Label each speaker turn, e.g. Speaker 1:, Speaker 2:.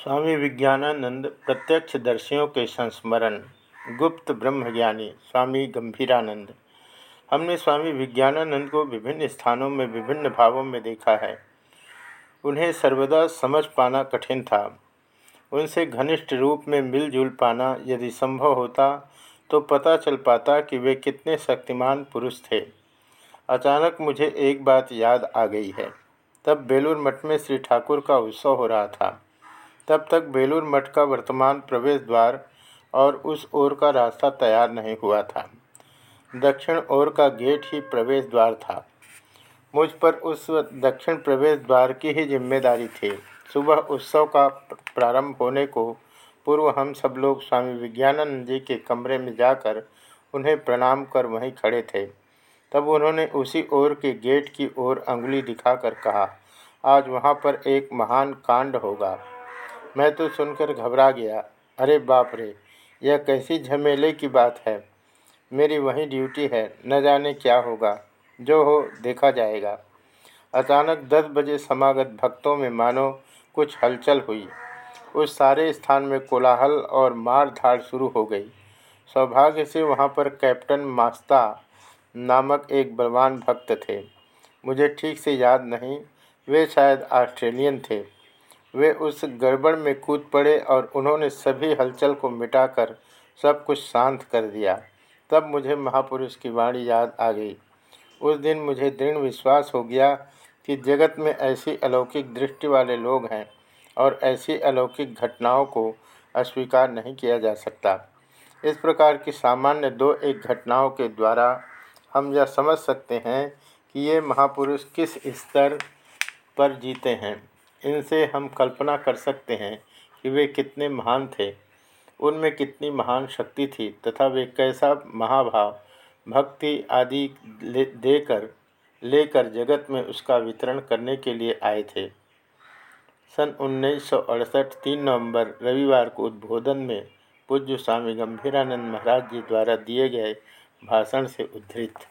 Speaker 1: स्वामी विज्ञानानंद प्रत्यक्षदर्शियों के संस्मरण। गुप्त ब्रह्मज्ञानी स्वामी गंभीरानंद। हमने स्वामी विज्ञानानंद को विभिन्न स्थानों में, विभिन्न भावों में देखा है। उन्हें सर्वदा समझ पाना कठिन था। उनसे घनिष्ठ रूप में मिलजुल पाना यदि संभव होता तो पता चल पाता कि वे कितने शक्तिमान पुरुष थे। अचानक मुझे एक बात याद आ गई है। तब बेलूर मठ में श्री ठाकुर का उत्सव हो रहा था। तब तक बेलूर मठ का वर्तमान प्रवेश द्वार और उस ओर का रास्ता तैयार नहीं हुआ था। दक्षिण ओर का गेट ही प्रवेश द्वार था। मुझ पर उस दक्षिण प्रवेश द्वार की ही ज़िम्मेदारी थी। सुबह उत्सव का प्रारंभ होने को पूर्व हम सब लोग स्वामी विज्ञानंद जी के कमरे में जाकर उन्हें प्रणाम कर वहीं खड़े थे। तब उन्होंने उसी ओर के गेट की ओर अंगुली दिखाकर कहा, आज वहाँ पर एक महान कांड होगा। मैं तो सुनकर घबरा गया। अरे बाप रे, यह कैसी झमेले की बात है। मेरी वही ड्यूटी है, न जाने क्या होगा, जो हो देखा जाएगा। अचानक दस बजे समागत भक्तों में मानो कुछ हलचल हुई। उस सारे स्थान में कोलाहल और मार धाड़ शुरू हो गई। सौभाग्य से वहाँ पर कैप्टन मास्ता नामक एक बलवान भक्त थे। मुझे ठीक से याद नहीं, वे शायद ऑस्ट्रेलियन थे। वे उस गड़बड़ में कूद पड़े और उन्होंने सभी हलचल को मिटाकर सब कुछ शांत कर दिया। तब मुझे महापुरुष की वाणी याद आ गई। उस दिन मुझे दृढ़ विश्वास हो गया कि जगत में ऐसी अलौकिक दृष्टि वाले लोग हैं और ऐसी अलौकिक घटनाओं को अस्वीकार नहीं किया जा सकता। इस प्रकार की सामान्य दो एक घटनाओं के द्वारा हम यह समझ सकते हैं कि ये महापुरुष किस स्तर पर जीते हैं। इनसे हम कल्पना कर सकते हैं कि वे कितने महान थे। उनमें कितनी महान शक्ति थी तथा वे कैसा महाभाव भक्ति आदि ले, देकर लेकर जगत में उसका वितरण करने के लिए आए थे। सन उन्नीस सौ अड़सठ तीन नवंबर रविवार को उद्बोधन में पूज्य स्वामी गंभीरानंद महाराज जी द्वारा दिए गए भाषण से उद्धृत।